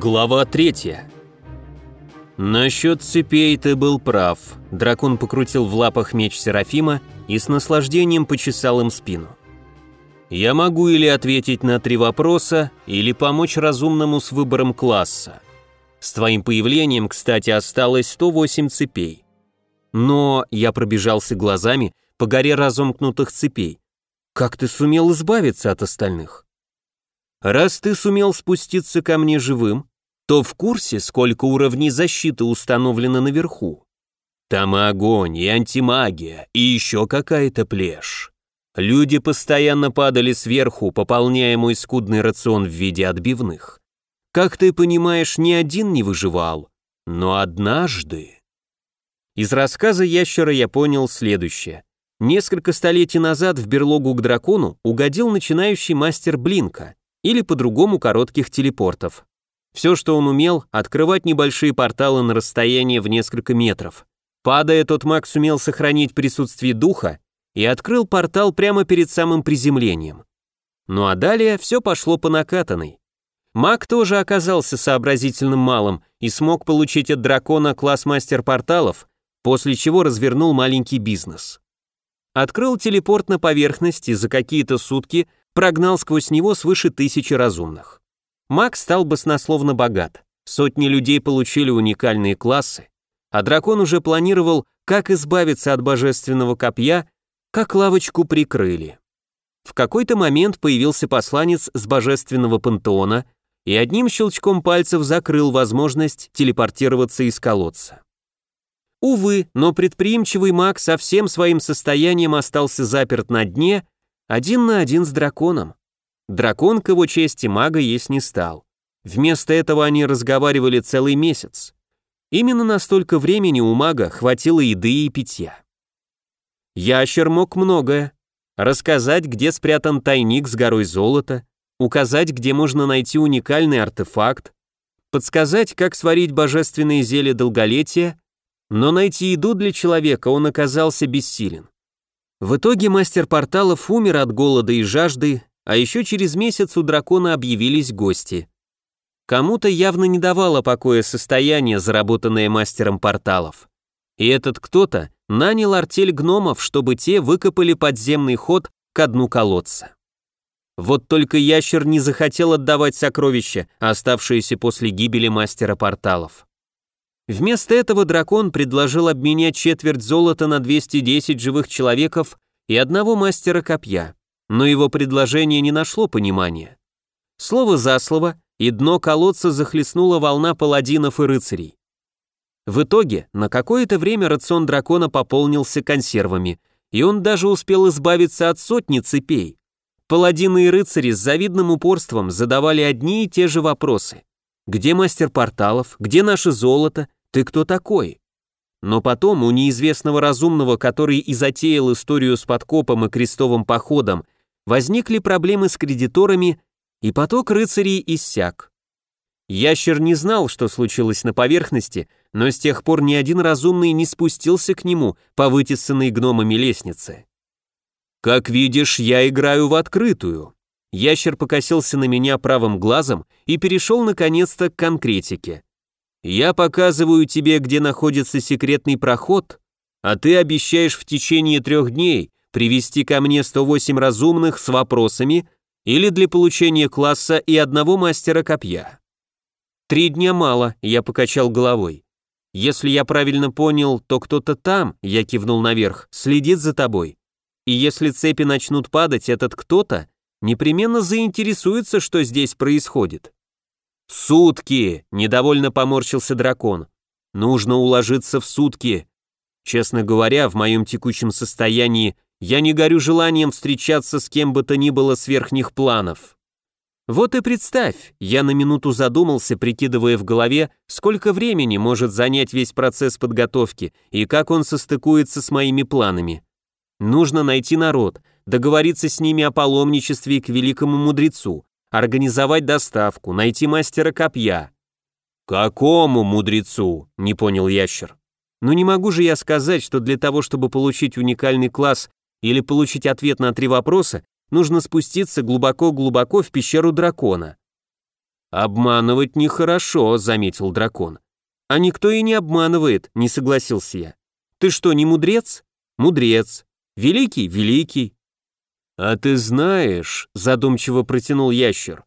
Глава третья. Насчет цепей ты был прав. Дракон покрутил в лапах меч Серафима и с наслаждением почесал им спину. Я могу или ответить на три вопроса, или помочь разумному с выбором класса. С твоим появлением, кстати, осталось 108 цепей. Но я пробежался глазами по горе разомкнутых цепей. Как ты сумел избавиться от остальных? Раз ты сумел спуститься ко мне живым, то в курсе, сколько уровней защиты установлено наверху. Там и огонь, и антимагия, и еще какая-то плешь. Люди постоянно падали сверху, пополняя мой скудный рацион в виде отбивных. Как ты понимаешь, ни один не выживал. Но однажды... Из рассказа ящера я понял следующее. Несколько столетий назад в берлогу к дракону угодил начинающий мастер Блинка или по-другому коротких телепортов. Все, что он умел, открывать небольшие порталы на расстоянии в несколько метров. Падая, тот маг сумел сохранить присутствие духа и открыл портал прямо перед самым приземлением. Ну а далее все пошло по накатанной. Маг тоже оказался сообразительным малым и смог получить от дракона класс мастер порталов, после чего развернул маленький бизнес. Открыл телепорт на поверхность и за какие-то сутки прогнал сквозь него свыше тысячи разумных. Маг стал баснословно богат, сотни людей получили уникальные классы, а дракон уже планировал, как избавиться от божественного копья, как лавочку прикрыли. В какой-то момент появился посланец с божественного пантеона и одним щелчком пальцев закрыл возможность телепортироваться из колодца. Увы, но предприимчивый маг со всем своим состоянием остался заперт на дне один на один с драконом. Дракон к его чести мага есть не стал. Вместо этого они разговаривали целый месяц. Именно настолько времени у мага хватило еды и питья. Ящер мог многое. Рассказать, где спрятан тайник с горой золота, указать, где можно найти уникальный артефакт, подсказать, как сварить божественные зелья долголетия, но найти еду для человека он оказался бессилен. В итоге мастер порталов умер от голода и жажды, а еще через месяц у дракона объявились гости. Кому-то явно не давало покоя состояние, заработанное мастером порталов. И этот кто-то нанял артель гномов, чтобы те выкопали подземный ход к дну колодца. Вот только ящер не захотел отдавать сокровища, оставшиеся после гибели мастера порталов. Вместо этого дракон предложил обменять четверть золота на 210 живых человеков и одного мастера копья, но его предложение не нашло понимания. Слово за слово, и дно колодца захлестнула волна паладинов и рыцарей. В итоге на какое-то время рацион дракона пополнился консервами, и он даже успел избавиться от сотни цепей. Паладины и рыцари с завидным упорством задавали одни и те же вопросы. Где мастер порталов? Где наше золото? Ты кто такой? Но потом у неизвестного разумного, который и затеял историю с подкопом и крестовым походом, возникли проблемы с кредиторами, и поток рыцарей иссяк. Ящер не знал, что случилось на поверхности, но с тех пор ни один разумный не спустился к нему по вытесанной гномами лестнице. «Как видишь, я играю в открытую». Ящер покосился на меня правым глазом и перешел наконец-то к конкретике. Я показываю тебе, где находится секретный проход, а ты обещаешь в течение трех дней привести ко мне 108 разумных с вопросами или для получения класса и одного мастера копья. Три дня мало, я покачал головой. Если я правильно понял, то кто-то там, я кивнул наверх, следит за тобой. И если цепи начнут падать, этот кто-то непременно заинтересуется, что здесь происходит. «Сутки!» — недовольно поморщился дракон. «Нужно уложиться в сутки. Честно говоря, в моем текущем состоянии я не горю желанием встречаться с кем бы то ни было с верхних планов». Вот и представь, я на минуту задумался, прикидывая в голове, сколько времени может занять весь процесс подготовки и как он состыкуется с моими планами. Нужно найти народ, договориться с ними о паломничестве к великому мудрецу, организовать доставку, найти мастера копья». «Какому мудрецу?» — не понял ящер. «Ну не могу же я сказать, что для того, чтобы получить уникальный класс или получить ответ на три вопроса, нужно спуститься глубоко-глубоко в пещеру дракона. Обманывать нехорошо, заметил дракон. А никто и не обманывает, не согласился я. Ты что, не мудрец? Мудрец. Великий? Великий. А ты знаешь, задумчиво протянул ящер,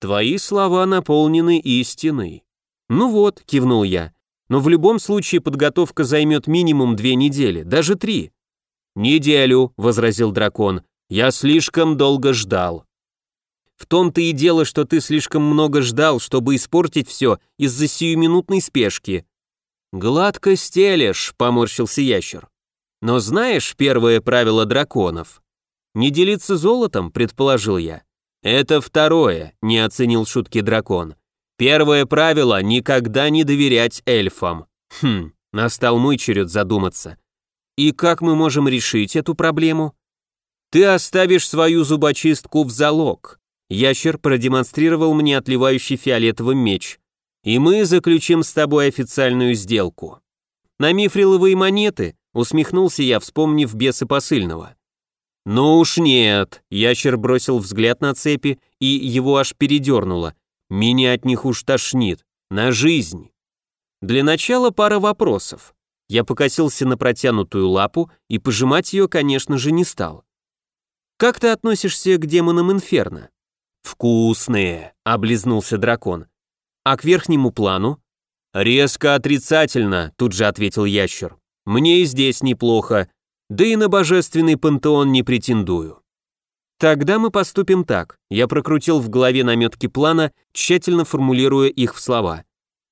твои слова наполнены истиной. Ну вот, кивнул я. Но в любом случае подготовка займет минимум две недели, даже три. «Неделю», — возразил дракон, — «я слишком долго ждал». «В том-то и дело, что ты слишком много ждал, чтобы испортить все из-за сиюминутной спешки». «Гладко стелешь», — поморщился ящер. «Но знаешь первое правило драконов?» «Не делиться золотом», — предположил я. «Это второе», — не оценил шутки дракон. «Первое правило — никогда не доверять эльфам». Хм, настал мой черед задуматься. И как мы можем решить эту проблему? Ты оставишь свою зубочистку в залог. Ящер продемонстрировал мне отливающий фиолетовым меч. И мы заключим с тобой официальную сделку. На мифриловые монеты, усмехнулся я, вспомнив бесы посыльного. Ну уж нет, ящер бросил взгляд на цепи, и его аж передернуло. Меня от них уж тошнит. На жизнь. Для начала пара вопросов. Я покосился на протянутую лапу и пожимать ее, конечно же, не стал. «Как ты относишься к демонам Инферно?» «Вкусные», — облизнулся дракон. «А к верхнему плану?» «Резко отрицательно», — тут же ответил ящер. «Мне и здесь неплохо, да и на божественный пантеон не претендую». «Тогда мы поступим так», — я прокрутил в голове наметки плана, тщательно формулируя их в слова.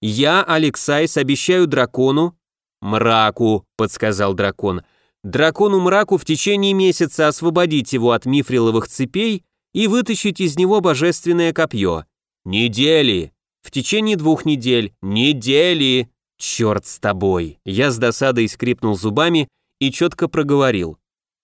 «Я, Алексайс, обещаю дракону, «Мраку», — подсказал дракон. «Дракону Мраку в течение месяца освободить его от мифриловых цепей и вытащить из него божественное копье. Недели! В течение двух недель. Недели! Черт с тобой!» Я с досадой скрипнул зубами и четко проговорил.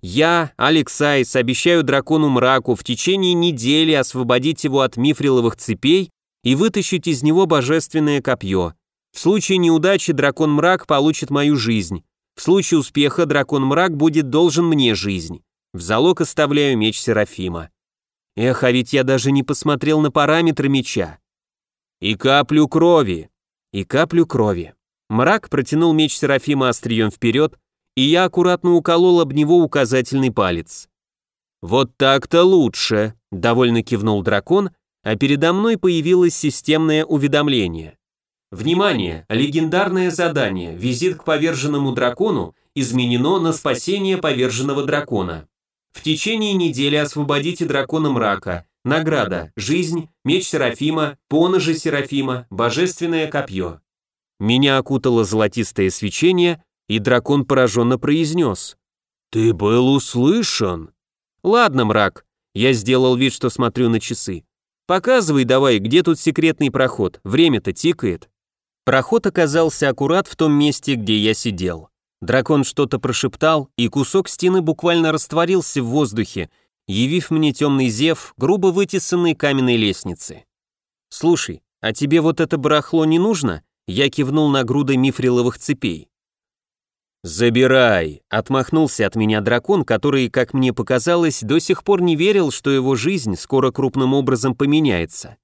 «Я, Алексайс, обещаю дракону Мраку в течение недели освободить его от мифриловых цепей и вытащить из него божественное копье. В случае неудачи дракон Мрак получит мою жизнь. В случае успеха дракон Мрак будет должен мне жизнь. В залог оставляю меч Серафима. Эх, а ведь я даже не посмотрел на параметры меча. И каплю крови. И каплю крови. Мрак протянул меч Серафима острием вперед, и я аккуратно уколол об него указательный палец. «Вот так-то лучше», — довольно кивнул дракон, а передо мной появилось системное уведомление. Внимание! Легендарное задание «Визит к поверженному дракону» изменено на спасение поверженного дракона. В течение недели освободите дракона мрака. Награда, жизнь, меч Серафима, поножи Серафима, божественное копье. Меня окутало золотистое свечение, и дракон пораженно произнес. «Ты был услышан!» «Ладно, мрак», я сделал вид, что смотрю на часы. «Показывай давай, где тут секретный проход, время-то тикает». Проход оказался аккурат в том месте, где я сидел. Дракон что-то прошептал, и кусок стены буквально растворился в воздухе, явив мне темный зев грубо вытесанной каменной лестницы. «Слушай, а тебе вот это барахло не нужно?» Я кивнул на груды мифриловых цепей. «Забирай!» — отмахнулся от меня дракон, который, как мне показалось, до сих пор не верил, что его жизнь скоро крупным образом поменяется.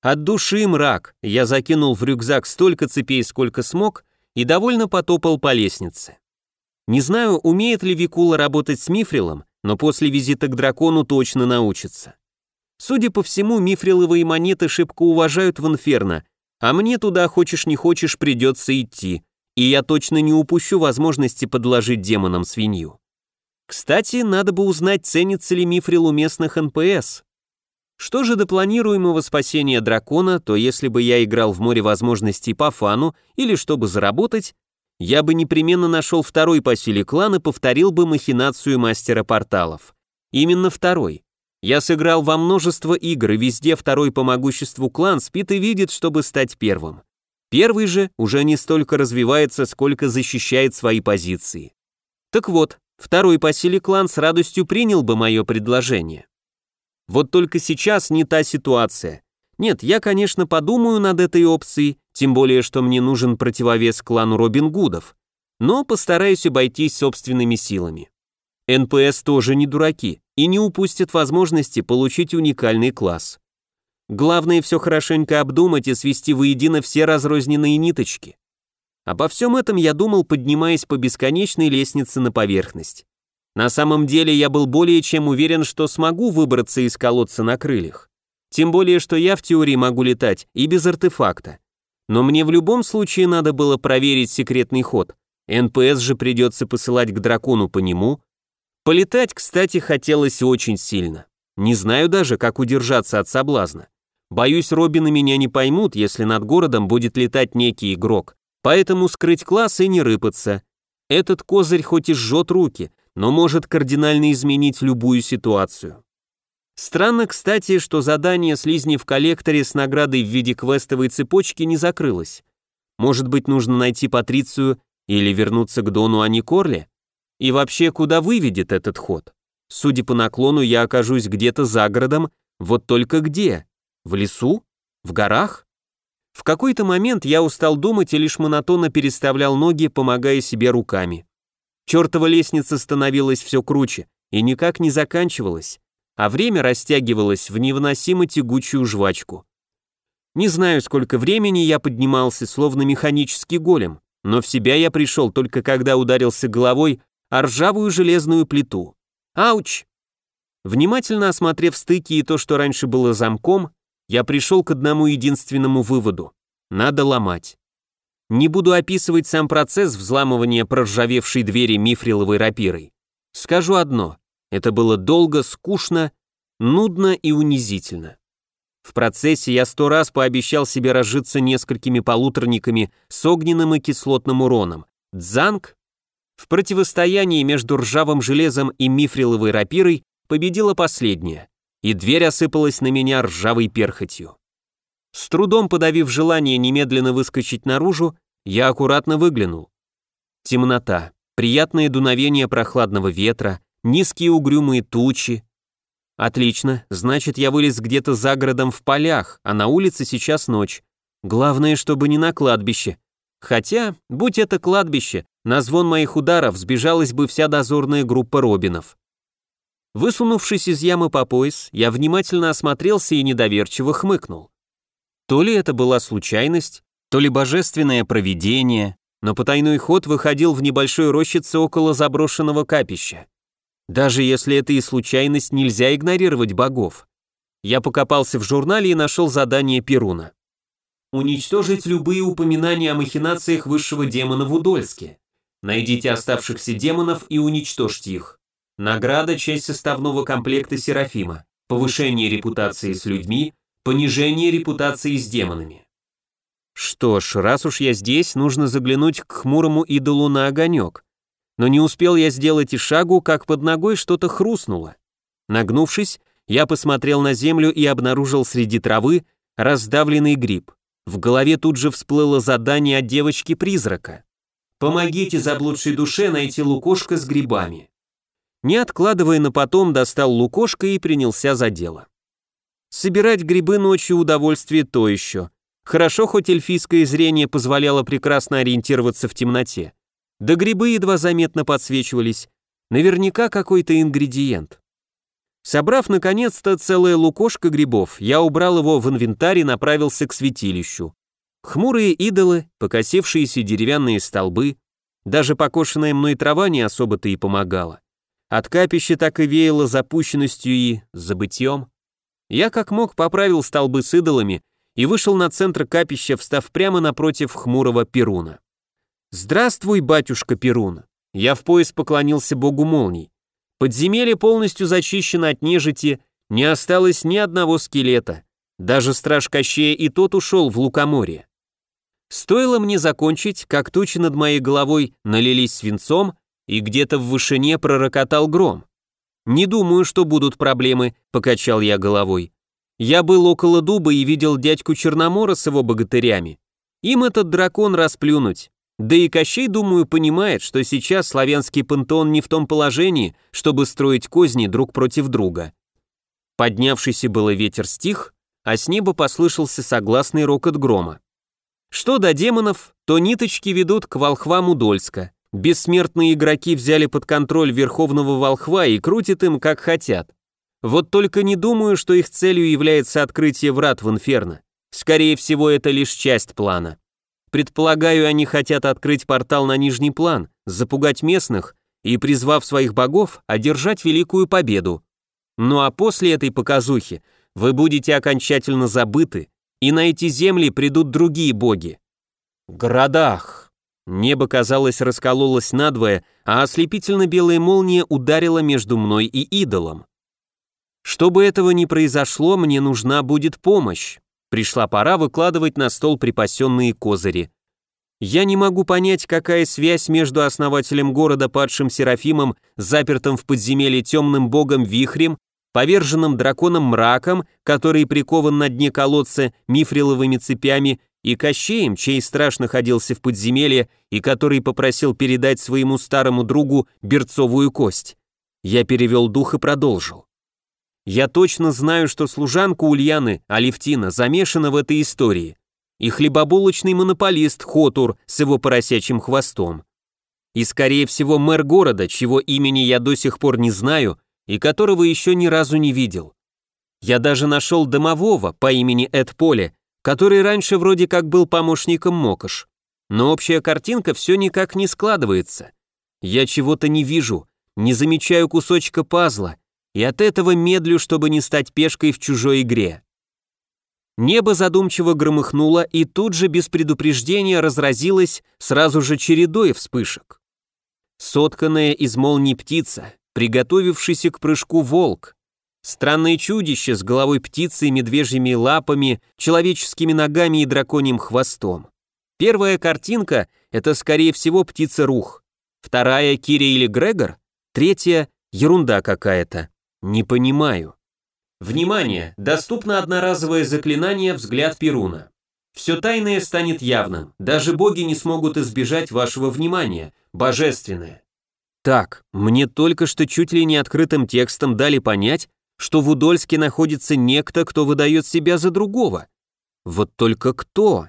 От души мрак, я закинул в рюкзак столько цепей, сколько смог, и довольно потопал по лестнице. Не знаю, умеет ли Викула работать с мифрилом, но после визита к дракону точно научится. Судя по всему, мифриловые монеты шибко уважают в Инферно, а мне туда, хочешь не хочешь, придется идти, и я точно не упущу возможности подложить демонам свинью. Кстати, надо бы узнать, ценится ли мифрил у местных НПС. Что же до планируемого спасения дракона, то если бы я играл в море возможностей по фану или чтобы заработать, я бы непременно нашел второй по силе клан и повторил бы махинацию мастера порталов. Именно второй. Я сыграл во множество игр, и везде второй по могуществу клан спит и видит, чтобы стать первым. Первый же уже не столько развивается, сколько защищает свои позиции. Так вот, второй по силе клан с радостью принял бы мое предложение. Вот только сейчас не та ситуация. Нет, я, конечно, подумаю над этой опцией, тем более, что мне нужен противовес клану Робин Гудов, но постараюсь обойтись собственными силами. НПС тоже не дураки и не упустят возможности получить уникальный класс. Главное все хорошенько обдумать и свести воедино все разрозненные ниточки. Обо всем этом я думал, поднимаясь по бесконечной лестнице на поверхность. На самом деле я был более чем уверен, что смогу выбраться из колодца на крыльях. Тем более, что я в теории могу летать и без артефакта. Но мне в любом случае надо было проверить секретный ход. НПС же придется посылать к дракону по нему. Полетать, кстати, хотелось очень сильно. Не знаю даже, как удержаться от соблазна. Боюсь, Робины меня не поймут, если над городом будет летать некий игрок. Поэтому скрыть класс и не рыпаться. Этот козырь хоть и жжет руки, но может кардинально изменить любую ситуацию. Странно, кстати, что задание слизни в коллекторе с наградой в виде квестовой цепочки не закрылось. Может быть, нужно найти Патрицию или вернуться к Дону Аникорле? И вообще, куда выведет этот ход? Судя по наклону, я окажусь где-то за городом, вот только где? В лесу? В горах? В какой-то момент я устал думать и лишь монотонно переставлял ноги, помогая себе руками. Чертова лестница становилась все круче и никак не заканчивалась, а время растягивалось в невыносимо тягучую жвачку. Не знаю, сколько времени я поднимался, словно механический голем, но в себя я пришел только когда ударился головой о ржавую железную плиту. Ауч! Внимательно осмотрев стыки и то, что раньше было замком, я пришел к одному единственному выводу. Надо ломать. Не буду описывать сам процесс взламывания проржавевшей двери мифриловой рапирой. Скажу одно. Это было долго, скучно, нудно и унизительно. В процессе я сто раз пообещал себе разжиться несколькими полуторниками с огненным и кислотным уроном. Дзанг? В противостоянии между ржавым железом и мифриловой рапирой победила последняя и дверь осыпалась на меня ржавой перхотью. С трудом подавив желание немедленно выскочить наружу, я аккуратно выглянул. Темнота, приятное дуновение прохладного ветра, низкие угрюмые тучи. Отлично, значит, я вылез где-то за городом в полях, а на улице сейчас ночь. Главное, чтобы не на кладбище. Хотя, будь это кладбище, на звон моих ударов сбежалась бы вся дозорная группа Робинов. Высунувшись из ямы по пояс, я внимательно осмотрелся и недоверчиво хмыкнул. То ли это была случайность, то ли божественное провидение, но потайной ход выходил в небольшой рощице около заброшенного капища. Даже если это и случайность, нельзя игнорировать богов. Я покопался в журнале и нашел задание Перуна. Уничтожить любые упоминания о махинациях высшего демона в Удольске. Найдите оставшихся демонов и уничтожьте их. Награда – часть составного комплекта Серафима. Повышение репутации с людьми, понижение репутации с демонами. Что ж, раз уж я здесь, нужно заглянуть к хмурому идолу на огонек. Но не успел я сделать и шагу, как под ногой что-то хрустнуло. Нагнувшись, я посмотрел на землю и обнаружил среди травы раздавленный гриб. В голове тут же всплыло задание от девочки-призрака. «Помогите заблудшей душе найти лукошко с грибами». Не откладывая на потом, достал лукошко и принялся за дело. Собирать грибы ночью удовольствие то еще. Хорошо, хоть эльфийское зрение позволяло прекрасно ориентироваться в темноте. Да грибы едва заметно подсвечивались. Наверняка какой-то ингредиент. Собрав наконец-то целое лукошко грибов, я убрал его в инвентарь и направился к святилищу. Хмурые идолы, покосившиеся деревянные столбы, даже покошенная мной трава не особо-то и помогала. От капища так и веяло запущенностью и забытьем. Я как мог поправил столбы с идолами и вышел на центр капища, встав прямо напротив хмурого Перуна. «Здравствуй, батюшка Перун!» Я в пояс поклонился богу молний. Подземелье полностью зачищено от нежити, не осталось ни одного скелета. Даже страж Кощея и тот ушел в лукоморье. Стоило мне закончить, как тучи над моей головой налились свинцом, и где-то в вышине пророкотал гром. «Не думаю, что будут проблемы», — покачал я головой. «Я был около дуба и видел дядьку Черномора с его богатырями. Им этот дракон расплюнуть. Да и Кощей, думаю, понимает, что сейчас славянский пантеон не в том положении, чтобы строить козни друг против друга». Поднявшийся было ветер стих, а с неба послышался согласный рокот грома. Что до демонов, то ниточки ведут к волхвам Удольска. Бессмертные игроки взяли под контроль Верховного Волхва и крутят им как хотят. Вот только не думаю, что их целью является открытие врат в Инферно. Скорее всего, это лишь часть плана. Предполагаю, они хотят открыть портал на нижний план, запугать местных и, призвав своих богов, одержать великую победу. Ну а после этой показухи вы будете окончательно забыты, и на эти земли придут другие боги. Градах. Небо, казалось, раскололось надвое, а ослепительно-белая молния ударила между мной и идолом. Чтобы этого не произошло, мне нужна будет помощь. Пришла пора выкладывать на стол припасенные козыри. Я не могу понять, какая связь между основателем города падшим Серафимом, запертым в подземелье темным богом Вихрем, поверженным драконом Мраком, который прикован на дне колодца мифриловыми цепями, и Кощеем, чей страж находился в подземелье и который попросил передать своему старому другу берцовую кость. Я перевел дух и продолжил. Я точно знаю, что служанка Ульяны, Алевтина, замешана в этой истории. И хлебобулочный монополист Хотур с его поросячьим хвостом. И, скорее всего, мэр города, чьего имени я до сих пор не знаю и которого еще ни разу не видел. Я даже нашел домового по имени Эд Поле, который раньше вроде как был помощником Мокош. Но общая картинка все никак не складывается. Я чего-то не вижу, не замечаю кусочка пазла, и от этого медлю, чтобы не стать пешкой в чужой игре. Небо задумчиво громыхнуло и тут же без предупреждения разразилось сразу же чередой вспышек. Сотканная из молний птица, приготовившийся к прыжку волк, странное чудище с головой птицы медвежьими лапами, человеческими ногами и драконьим хвостом. Первая картинка — это, скорее всего, птица-рух. Вторая — Кири или Грегор. Третья — ерунда какая-то. Не понимаю. Внимание! Доступно одноразовое заклинание «Взгляд Перуна». Все тайное станет явным, даже боги не смогут избежать вашего внимания, божественное. Так, мне только что чуть ли не открытым текстом дали понять, что в Удольске находится некто, кто выдает себя за другого. Вот только кто?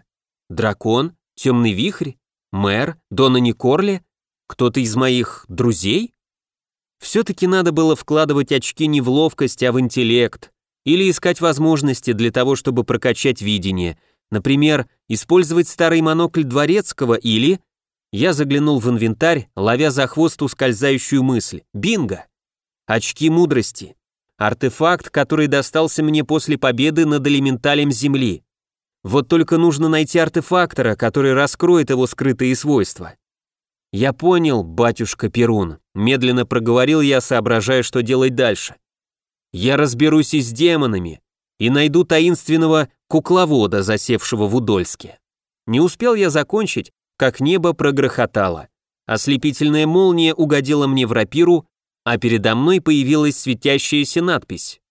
Дракон? Темный вихрь? Мэр? Дона Никорли? Кто-то из моих друзей? Все-таки надо было вкладывать очки не в ловкость, а в интеллект, или искать возможности для того, чтобы прокачать видение, например, использовать старый монокль дворецкого или... Я заглянул в инвентарь, ловя за хвост ускользающую мысль. Бинго! Очки мудрости. Артефакт, который достался мне после победы над элементалем Земли. Вот только нужно найти артефактора, который раскроет его скрытые свойства. «Я понял, батюшка Перун», — медленно проговорил я, соображая, что делать дальше. «Я разберусь и с демонами, и найду таинственного кукловода, засевшего в Удольске». Не успел я закончить, как небо прогрохотало. Ослепительная молния угодила мне в рапиру, а передо мной появилась светящаяся надпись.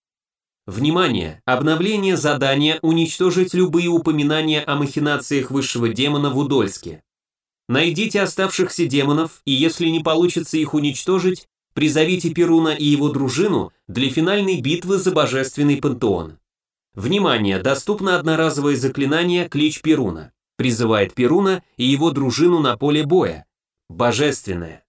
Внимание! Обновление задания уничтожить любые упоминания о махинациях высшего демона в Удольске. Найдите оставшихся демонов, и если не получится их уничтожить, призовите Перуна и его дружину для финальной битвы за божественный пантеон. Внимание, доступно одноразовое заклинание «Клич Перуна». Призывает Перуна и его дружину на поле боя. Божественное.